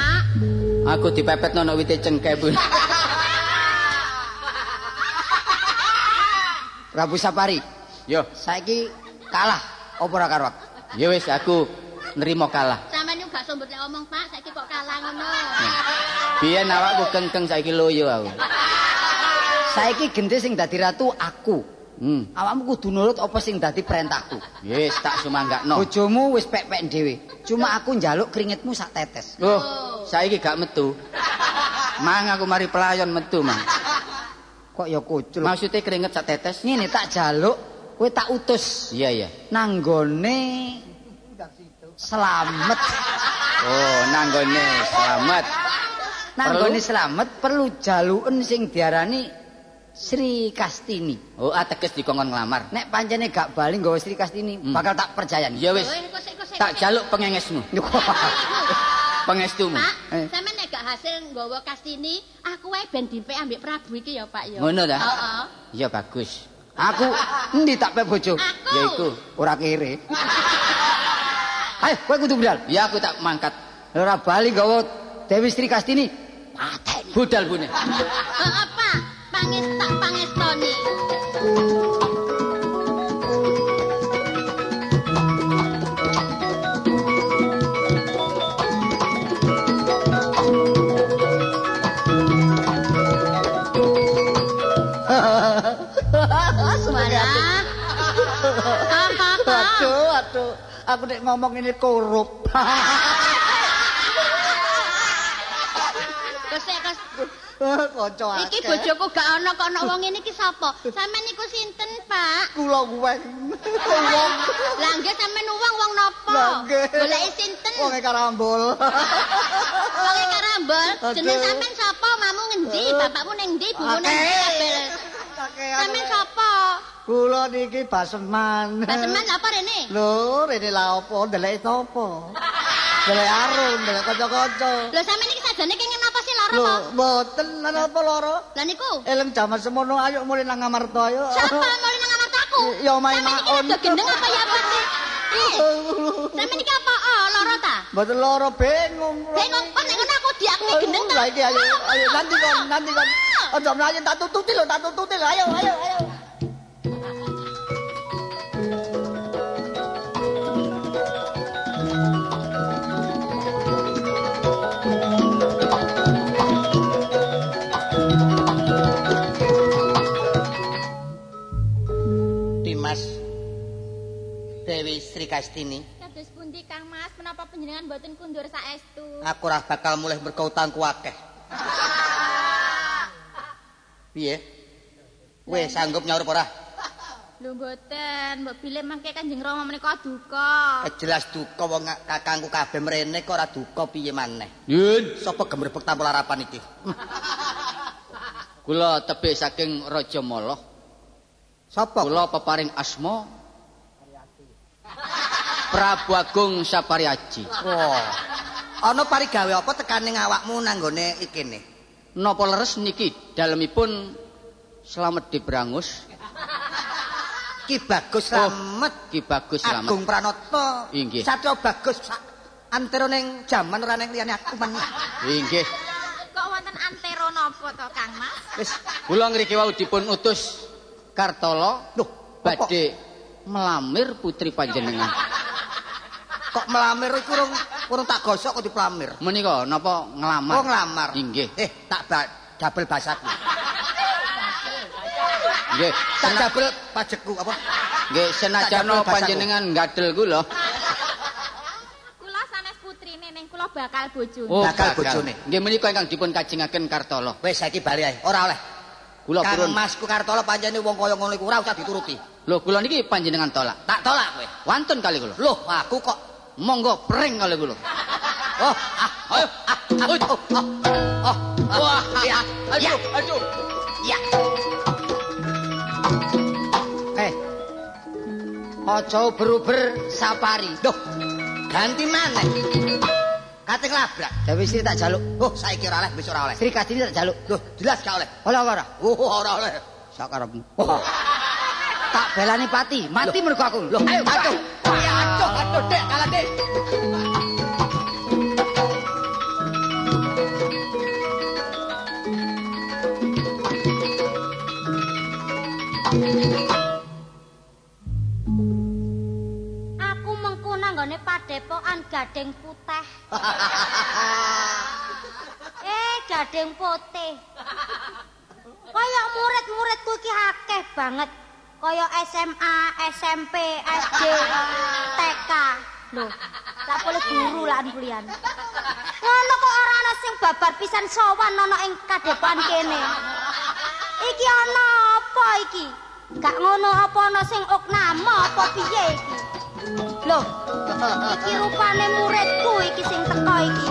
Aku dipepet nono wite cengkeh, bune. Prabu Sapari, Yo, saiki kalah apa ora karo aku? ya wis aku nerima kalah. Sampeyan gak sombet lek omong, Pak. Saiki kok kalah ngono. Biyen awakku kengkeng saiki loyo aku. Saiki gendhe sing dadi ratu aku. Hmm, Awakmu kudu nurut apa sing dadi perintahku. wis tak sumanggakno. Bojomu wis pek-pek dhewe. Cuma aku njaluk keringetmu sak tetes. Loh, saiki gak metu. Mang aku mari pelayon metu, Mang. Kok ya kucul. Maksudnya keringet sak tetes? Ngene tak jaluk, kowe tak utus Iya, iya. nanggone selamat. Oh, nanggone selamat. Nanggone selamat perlu jaluken sing diarani Sri Kastini. Oh, ateges dikongkon nglamar. Nek pancene gak bali nggawa Sri Kastini, Hmm. bakal tak percayani. Ya wis, tak jaluk pengengesmu. (laughs) Pengestumu. Pak, Eh. sampean nek gak hasil nggawa Kastini, aku wae ben dipek ambek Prabu iki ya, Pak ya. Ngono ta? Heeh. Ya bagus. Aku (laughs) endi tak pe bojo? Ya iku. Ora kere. (laughs) Ayo, kowe kudu budal. Ya aku tak mangkat. Ora bali nggawa Dewi Sri Kastini. Pateni. Budal bune. (laughs) Heeh, Pak. Pangis tak pangestoni. Aduh, aduh. Aku nek ngomong ini korup. Kus. Kanca Iki bojoku gak ana kok ana wong ngene iki sapa? Sampeyan niku sinten, Pak? Kula kuweng. Wong Lah nggih sampeyan wong wong napa? Lah, nggih. Goleki sinten? wonge karambol. Wong karambol. Jeneng sampeyan sapa? Mamu ngendi? Bapakmu ning ndi? Ibumu ning ndi? Sampeyan sapa? Kula niki baseman. Baseman apa rene? Lho, rene la opo ndelek sapa? Ndelek arun, ndelek kanca-kanca. Lho sampeyan iki sajane kenging napa sih lara Lho, apa? mboten ana apa lara? Lah niku. Eleng jaman semono ayo mulai nang ngamarta ayo. Siapa mulai nang amartaku? Ya, main Sampeyan maun. rada gendeng apa ya apa sih? Eh, sampeyan iki apa? Oh, lara ta? Mboten lara bingung. Bingung kok nek ngono aku diakui gendeng ta? Lah iki ayo, ayo nanti kon, nanti kon. Aja mlayu tak tututi lho, tak tututi lho. Ayo, ayo, ayo. Dewi Sri Kastini, Kados pundi Kang Mas, menapa panjenengan mboten kundur saestu? aku ora bakal mulih berkautangku akeh. (laughs) Piye? Weh sanggup nyaur apa ora? Lho mboten, mbok bilih mangke Kanjeng Rama menika duka. Eh, jelas duka wong kakangku kabeh mrene kok ora duka piye maneh. Yun, Sapa gemrebek tampil harapan iki? kula tebih saking Raja Moloh. Sapa? Kula peparing asma Prabu Agung Sapariaji. Oh. Ana parigawe apa tekane awakmu nanggone ikene? Napa leres niki dalemipun Slamet Dibrangus, Ki Bagus Oh. Slamet, Ki Bagus Slamet. Agung Pranoto. Inggih. Satya Bagus antara ning jaman ora ning liyane aku men. Inggih. Kok wonten antero napa to Kang Mas? Wis Kula ngriki wau dipun utus Kartolo Loh, badhe melamir putri panjenengan. Kok melamir iku urung urung tak gosok kok dipelamir. Menika napa nglamar? Oh nglamar. Inggih. Eh, tak ba dabel basaku. Nggih. Tak dabel pajekku apa? Nggih senajan panjenengan gadel kula. Kula sanes putrine ning kula bakal bojone. Oh, Bakal bojone. Nggih menika ingkang dipun kajengaken Kartolo. Wis saiki bali ae. Ora oleh. Kula Kang purun. Masku Kartolo pancene wong kaya ngono iku ora usah dituruti. Lho kula niki panjenengan tolak. Tak tolak kowe. Wantun kali kula. Loh, aku kok Monggo pring kali kula. Oh, ah, Ayo. ah, ah, oh, oh, oh, Wah, ya, ya. Eh. Aja uber-uber sapari. Duh, ganti maneh. Kating labrak. Dewi Sri tak jaluk. Oh, saiki ora oleh, wis ora oleh. Sri Kastini tak jaluk. Loh, jelas gak oleh. Ola ora. Oh, ora oleh. Sak karepmu. Oh. Tak belani pati, mati mergo aku. Loh, ayo aduh. Ya, aduh, aduh, Dek, kalah, Dek. Aku mengku nanggone padepokan Gading Putih. (laughs) eh, Gading Putih. Kaya murid-muridku iki akeh banget. Kaya SMA, SMP, SD, TK. Loh, tak boleh guru lan kuliah. Ngono kok ora ana sing babar pisan sowan ana ing kadepan kene. Iki ana apa iki? Gak ngono apa ana sing oknama apa piye iki? Loh, iki rupane muridku iki sing teko iki.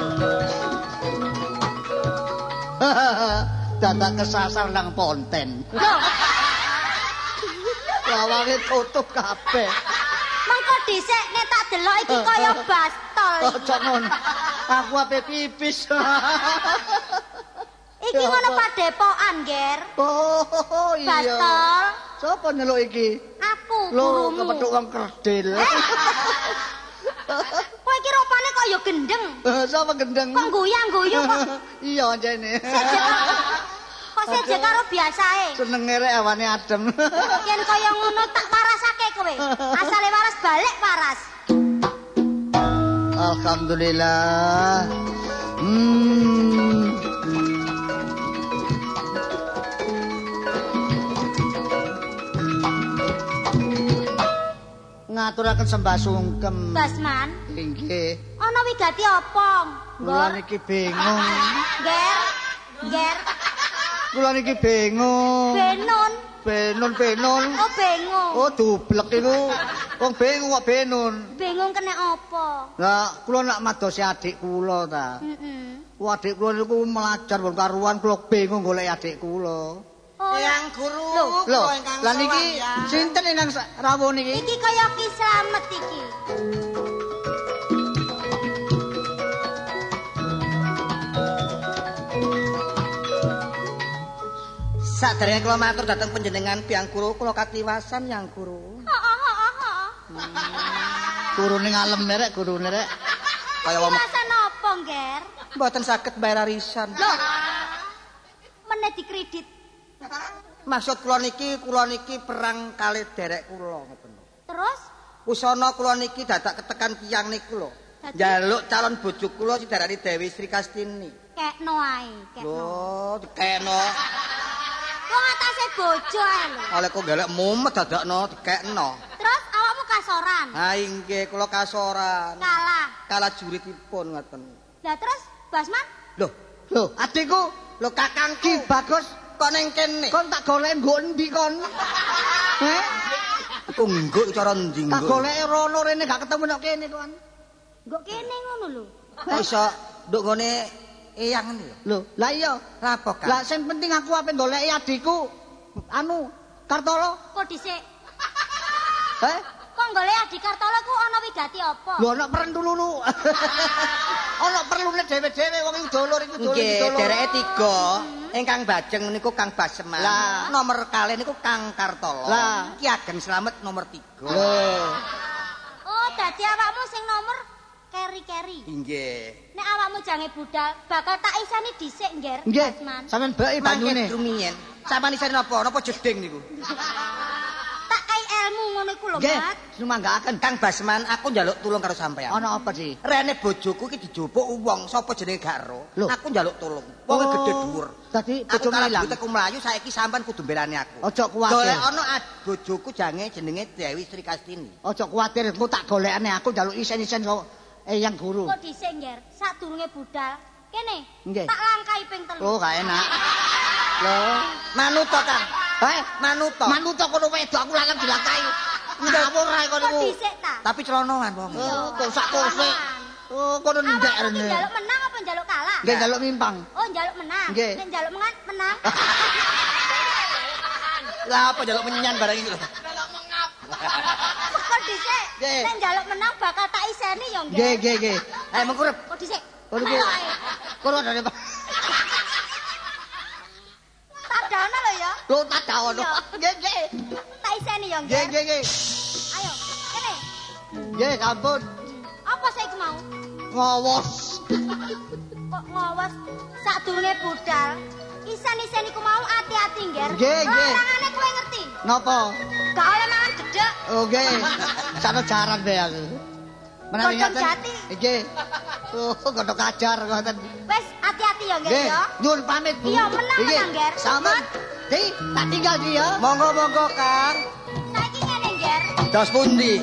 dadak kesasar nang ponten. Loh, Lawange tutup kabeh. mengko dhisik nek tak delok iki kaya bastol. Ojo ngono. Aku ape pipis. Iki ngono padepokan, Ger. Oh iya. Bastol. Sopo nyeluk iki? Aku gurumu. kepethuk wong kerdil. (laughs) Kowe iki rupane kok ya gendeng. Sapa gendeng? Kok guyang-guyu kok (laughs) Iya jane. (laughs) kok seje karo biasae. Seneng rek awane adem. Yen kaya ngono tak parasake kowe. Asale waras balik paras. Alhamdulillah. Hmm. Ngaturaken sembah sungkem. Basman, Inggih. ana wigati apa? Kula Nggon. niki bingung. Ger. Ger. Kula niki bingung. Benun. Benun benun. Oh, bingung. Oh dublek iku. Wong bingung kok benun. Bingung kena apa? Lah kula nak madosi adik kula ta. Heeh. Wah adik kula niku melajar wong karuan kula bingung golek adik kula. Oh, Yang guru Lho, kula ingkang lah niki sinten ingkang rawuh niki? iki kaya ki slamet iki. Sadèrèngé kula matur dhateng panjenengan Piang Guru kula katiwasan Yang Guru. Heeh, heeh, heeh. Gurune ngalem rek gurune rek. Kaya wong Katiwasan apa, Ger? mboten saged bayar arisan. Loh. Meneh dikredit. Maksud kula niki kula niki perang kalih derek kula ngoten. lho. Terus Usana kula niki dadak ketekan tiyang niku lho. Dadi? Njaluk calon bojo kula sing darani Dewi Sri Kastini. kekno ae, kekno. Lho, dikeno. Wong atase bojo ae lho. Oleh kok golek mumet dadakno dikekno. Terus awakmu kasoran. Ha inggih kula kasoran. Kalah. Kalah juritipun ngoten. Lah terus Basman Lho, Lho, adikku lho kakangku Ki Bagus kok ning kene. kon tak golek nggo endi kon? (laughs) Heh? Aku cara ndi Tak ngguk. golek rono rene gak ketemu nek kene kon. Nggo kene ngono lho. Kok iso nduk ngene eyang ngene lho. Lho, lah iya. Lah apa kan? Lah sing penting aku ape goleki adikku anu Kartolo. Kok dhisik Heh? kok golek Adi Kartolo ku ana wigati apa? Lho ana lulu. (laughs) ana perlune dhewe-dhewe wong iku dolur iku dolur Nggih, iki dereke tiga. Ingkang bajeng niku Kang Basman. Lah. nomor kalih niku Kang Kartolo. Lah. Ki Ageng Slamet nomor 3. Lho. Oh, dadi awakmu sing nomor keri-keri. Inggih. Nek awakmu jange budal, bakal tak isani dhisik, Nger. Nggih, beki Mangke banyune. rumiyin. Sampeyan isine napa? Napa jeding niku? (laughs) Tak kai ilmu ngono iku lho, Nggih, Mat. sumanggaken. Kang Basman, aku njaluk tulung karo sampeyan. Ana apa sih? Rene bojoku iki dijupuk wong sapa jenenge gak ero. Lho. Aku njaluk tulung. Wong Oh, gedhe dhuwur. Dadi kalah ilang. aku mlayu saiki sampean kudu mbelani aku. Ojo kuwatir. Golek ana bojoku jange jenenge Dewi Sri Kastini. Aja kuwatir, engko tak golekane aku njaluk isen-isen so eyang guru. Kok dhisik, Nger. Sadurunge budal. Kene. Nggih. Tak langkai ping telu. Oh, gak enak. Lho, Manut to, Kang. heh, Manut to. manut kok kono wedok aku lanang dilakai. Ngawur ae kono iku. ta? Tapi celonongan wong. Oh, kok sak kose. Oh, kono ndek rene. njaluk menang apa njaluk kalah? Nggih njaluk mimpang. Oh, njaluk menang. Nggih. Nek njaluk menang, menang. (laughs) Lah apa njaluk menyan barang iki lho. Kok dhisik? Nggih. Nek njaluk menang bakal tak iseni ya, Nger. Nggih, nggih, nggih. Eh mengkurep. Kok dhisik? Kono iku. Ayo, ayo. Kono ada apa? Tak dana lho ya. Lho. Iya. Nggih, nggih. Tak iseni ya, Nggih, Nger. nggih, nggih. Ayo, kene. Nggih, ampun. Apa saiki mau? Ngowos. Kok ngawas sadurunge budal. Isen-isen iku mau ati-ati, Nger. Nggih, nggih. Larangane kowe ngerti. Napa? Gak oleh mangan gedhek. Oh, nggih. Sana jaran bae aku. Menawi ngaten. jati. Nggih. Oh, godhong kajar ngoten. Wes ati-ati ya, Nger Nggih, ya. nyuwun pamit, Bu. Iya, menang, Nggih. menang, Ger. Sampun. Di, tak tinggal di ya. Monggo-monggo, Kang. Saiki ngene, Nger. Dos pundi?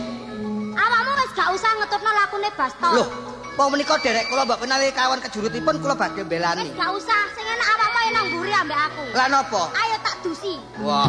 Awakmu wis gak usah ngetutno lakune Bastol. Loh, wong menika derek kula mbok menawi kawan kejurutipun kula badhe Wis belani. gak usah, sing enak awakmu ae nang mburi ambek aku. Lah napa? Ayo tak dusi. Wah.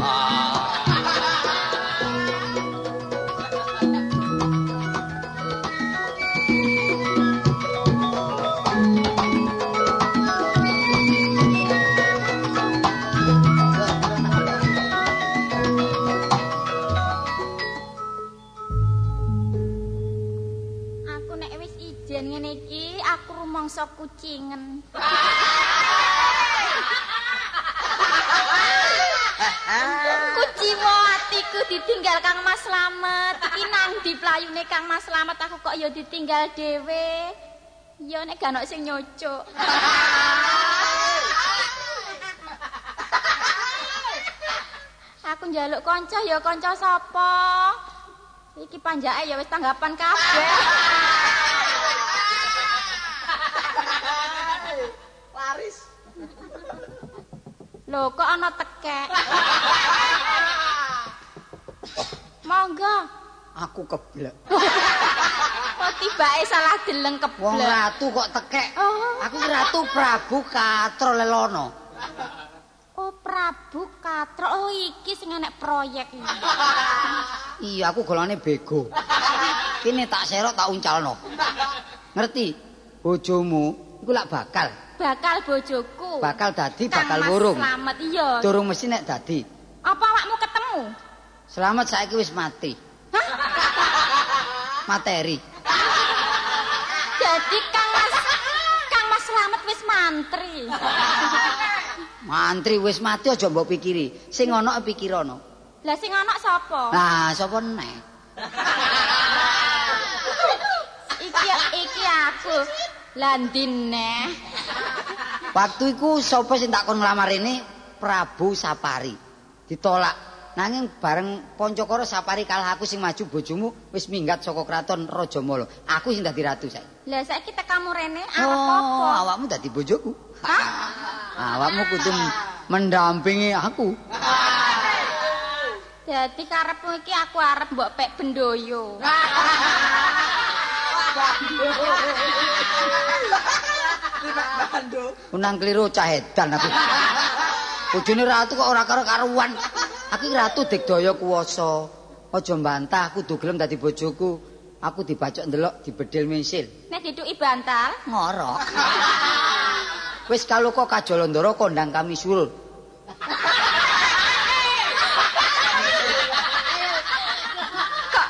Kangen. Kuciwa atiku ditinggal Kang Mas Slamet. Iki nang di playune Kang Mas Slamet aku kok ya ditinggal dhewe. Ya nek gak sing nyocok. Aku njaluk kanca ya kanca sapa? Iki panjake ya wis tanggapan kabeh. Lho kok ana tekek. (laughs) Monggo. Aku keblek. (laughs) Kok tibake salah deleng Wong keblek. ratu kok tekek. Oh. Aku ratu Prabu Katro Lelono. Oh Prabu Katro. Oh iki sing enek proyek iki. (laughs) Iya, aku golane bego. Kene tak serok tak uncalno. Ngerti? Bojomu iku lak bakal, Bakal bojoku. bakal dadi bakal wurung. Slamet iya. Durung mesti nek dadi. Apa awakmu ketemu? Selamat saiki wis mati. (laughs) Materi. Jadi Kang Mas Kang Mas Slamet wis mantri. (laughs) Mantri wis mati aja mbok pikiri. Sing ana pikirana. Lah sing ana sapa? Nah, sapa nek? (laughs) Iki iki aku. Landine. Waktu iku sapa sing tak kon nglamar ini Prabu Sapari. Ditolak. Nanging bareng Pancakara Sapari kalah aku sing maju bojomu wis minggat saka kraton Rajamala. Aku sing dadi ratu saiki. Lah saiki tekamu rene arep Oh, apa? awakmu dadi bojoku. (laughs) Awakmu kudu mendampingi aku. Dadi karepmu iki aku arep mbok pek bendoyo. (laughs) Unang kliru cah edan aku. Bojone ratu kok ora karo-karuan. Aku iki ratu digdaya kuwasa. Aja mbantah aku kudu gelem dadi bojoku. Aku dibacok ndelok dibedil misil. Nek diduki bantal, Ngorok. (laughs) Wis kaluka Kajalandara kondang kami sul.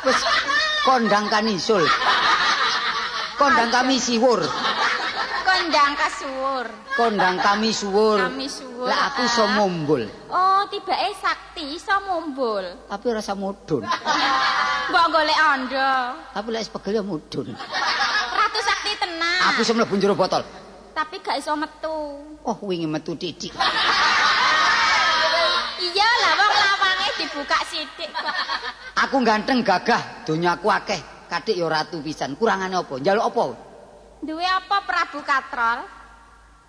Wis kondang kanisul. Kondang kami siwur. kondang kasuwur. Kondang kami suwur. Kami suwur. Lah aku iso mumbul, Oh, tibake sakti iso mumbul. tapi rasa mudun. (laughs) Mbok golek anda. Tapi lek pegel ya mudun. Ratu sakti tenang. Aku iso mlebu jero botol. Tapi gak iso metu. Oh, wingi metu titik. Iya lah wong lawange dibuka sithik kok. Aku ganteng gagah, donyaku akeh. Kadik ya ratu pisan. Kurangane apa? Njaluk apa? Duwe apa Prabu Katrol?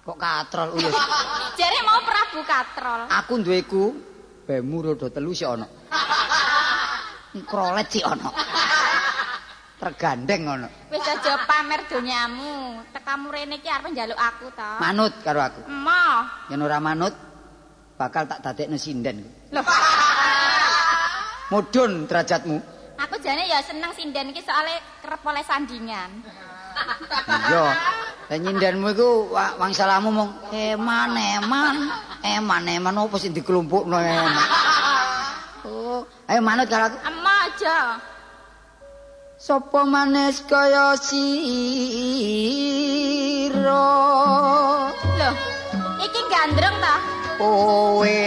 Kok katrol uyus. (laughs) Jare mau Prabu Katrol. Aku duweku bemu rodo telu sik ana. (laughs) Krolet sik ana. Tergandeng ana. Wis aja pamer donyamu. Tekamu rene iki arep njaluk aku ta. Manut karo aku. Emoh. Yen ora manut bakal tak dadekno sinden. Loh, Mudhun derajatmu. Aku jane ya seneng sinden iki soalnya kerep oleh sandingan. Iya. Lah nyindenmu iku wa- wangsalmu mung eman eman eman eman opo sing dikelumpukno eman. Oh, ayo manut karo aku. Emoh aja. Sopo manis kaya sira Loh, iki gandreng ta? kowe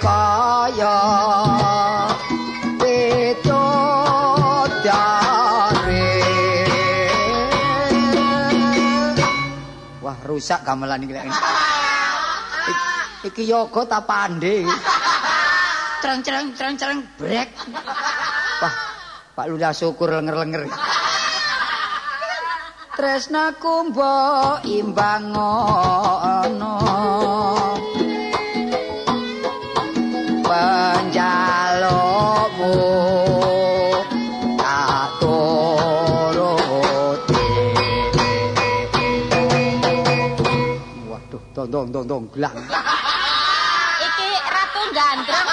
kaya rusak gamelan iki lek. Ik- Iki yoga ta pandhe. Cereng cereng cereng cereng brek. Wah, Pak Lurah syukur lenger-lenger. Tresnaku mbok imbang ngono. Dong dong dong gelang. Iki ratu gandreng.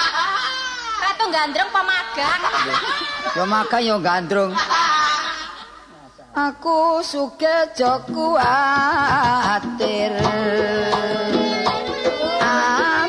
Ratu gandreng pemagang. Ya maka ya gandrung. Aku suke joko atir. Aku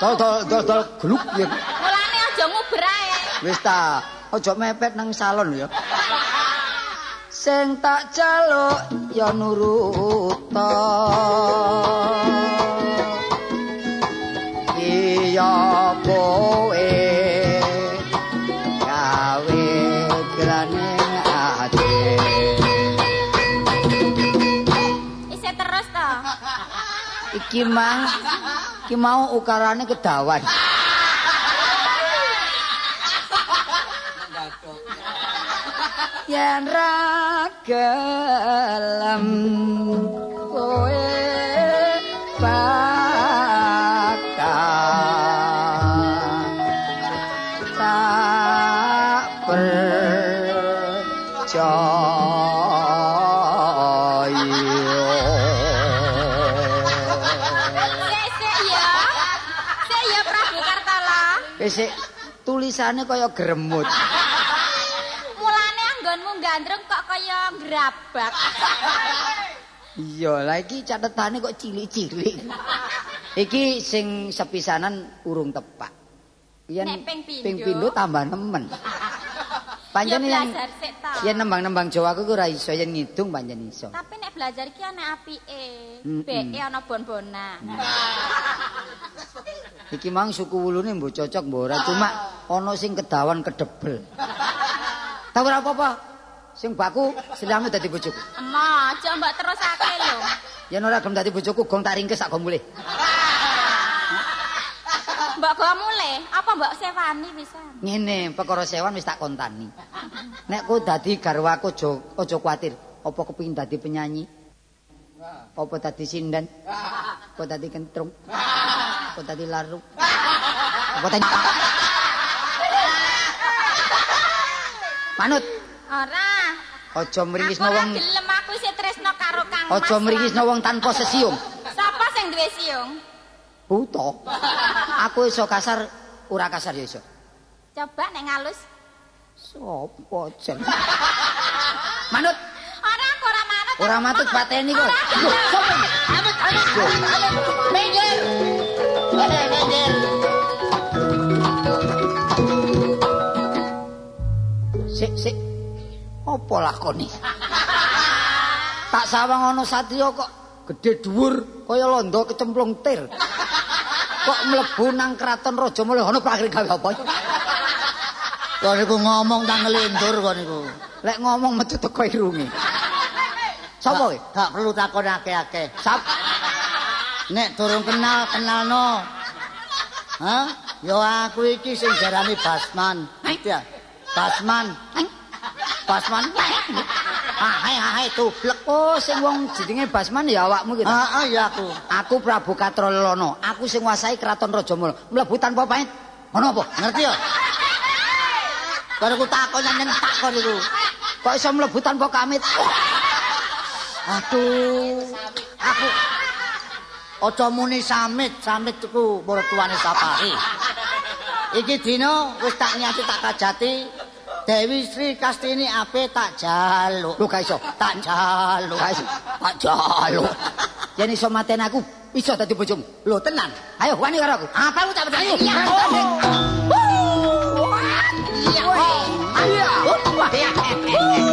Dol dol dol dol gluk ya. Mulane aja nguber ae. Wis ta, aja mepet nang salon ya. Sing tak jaluk ya nuruta. Iya kowe gawe grane ati. Isih terus to. Iki mang iki mau ukarane kedawan. Yen ra gelem kowe bakal tulisane kaya gremut. Mulane anggonmu gandrung kok kaya grabak. Iya, lah iki catetane kok cilik-cilik. Iki sing sepisanan urung tepak. Yen ping pindho. tambah nemen. (laughs) Pancen ya yen nembang-nembang Jawa ku ora iso, yen ngidung pancen iso. Tapi nek belajar iki ana apike. Beke ana bon-bonan. Iki mang suku wulune mbok cocok mbok ora, cuma ana sing kedawan kedebel. Tapi ora apa-apa. Sing baku sedangmu dadi bojoku. Ema, aja mbak terusake lho. Yen ora gelem dadi bojoku gong tak ringkes sak gong mulih. Mbak go mulih, apa mbak sewani pisan? Ngene, perkara sewan wis tak kontani. Nek kowe dadi garwaku aja aja kuwatir. Apa kepengin dadi penyanyi? Apa dadi sinden? Apa dadi kentrung? Apa dadi laru? Apa dadi Manut, Ora. aja mringisno ora wong gelem aku sih tresno karo Kang Mas. aja mringisno wong tanpa sesiung. Sapa sing duwe siung? Buta. Aku iso kasar, ora kasar ya iso. Coba nek ngalus. Sopo jen? Manut, ora matut pateni kok. Loh, sopo? Amit, amit, amit. Minggir. Eh, minggir. Sik sik. Apa lakoni? tak sawang ana satriya kok gedhe dhuwur kaya londo kecemplung tir. Kok mlebu nang kraton raja mulih ana prakrik gawe apa? Kok niku ngomong nang ngelindur kok niku. Lek ngomong metu teko irunge. Sapa kowe? Gak perlu takon akeh-akeh. Sap (laughs) Nek durung kenal, kenalno. Hah? Yo aku iki sing jarane Basman. Ya. Basman. Basman. Hai hai tublek. Oh, sing wong jenenge Basman ya awakmu gitu. Ah, ah ya aku. Aku Prabu Katrolono. Aku sing nguasai kraton Rajamala. Mlebu tanpa pamit. Ono apa? Ngerti ya? Baru ku takon nyen takon iku. Kok iso mlebu tanpa kamit? Aduh. Aku Aja muni samit, samit iku mertuane Sapari. Iki dina wis tak niati tak kajati Dewi Sri Kastini ape tak jaluk. Lho gak iso. Tak jaluk. Gak iso. Tak jaluk. Yen iso mateni aku, iso dadi bojomu. Lho tenan. Ayo wani karo aku. Apa lu tak Ayo. Iya. Iya. Iya.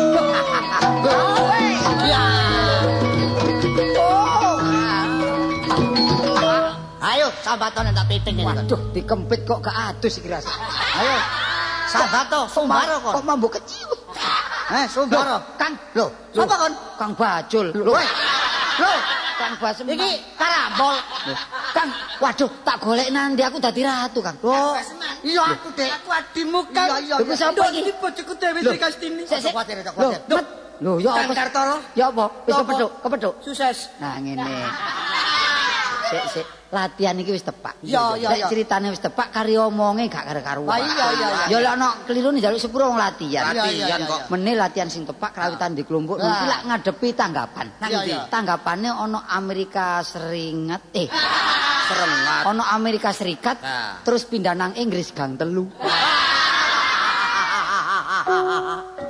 Ayo sambatone tak piting ini. Waduh, dikempit kok gak adus iki ras. Ayo. Sambato, sumbaro kon. Kok mambu kecil. Eh, sumbaro. Kang, Lho, sapa kon? Kang Bajul. Lho. Lho, Kang Basem. iki karambol. Kang, waduh, tak golek nanti aku dadi ratu, Kang. Lho, iya aku dek. Aku adimu kan. Iya, iya, Lho, kuwi sapa iki? Ini bojoku Dewi. Sri Kastini. Sik, sik. kuatir, aja Lho, ya Kang apa? Kartolo. Ya apa? Wis kepethuk, kepethuk. Sukses. Nah, ngene. (laughs) Sik, sik. Latihan iki wis tepak. Iya, Lek iya. ceritane wis tepak, kari omonge gak karo-karuan. Iya, iya, iya. Ya lek ana keliru njaluk sepuro wong latihan. Iya, kok. iya. Meneh latihan sing tepak krawitan di kelompok nanti lak ngadepi tanggapan. Iya. Tanggapane ana Amerika Serikat eh (laughs) Serengat. ana Amerika Serikat Nah. terus pindah nang Inggris gang telu. (laughs)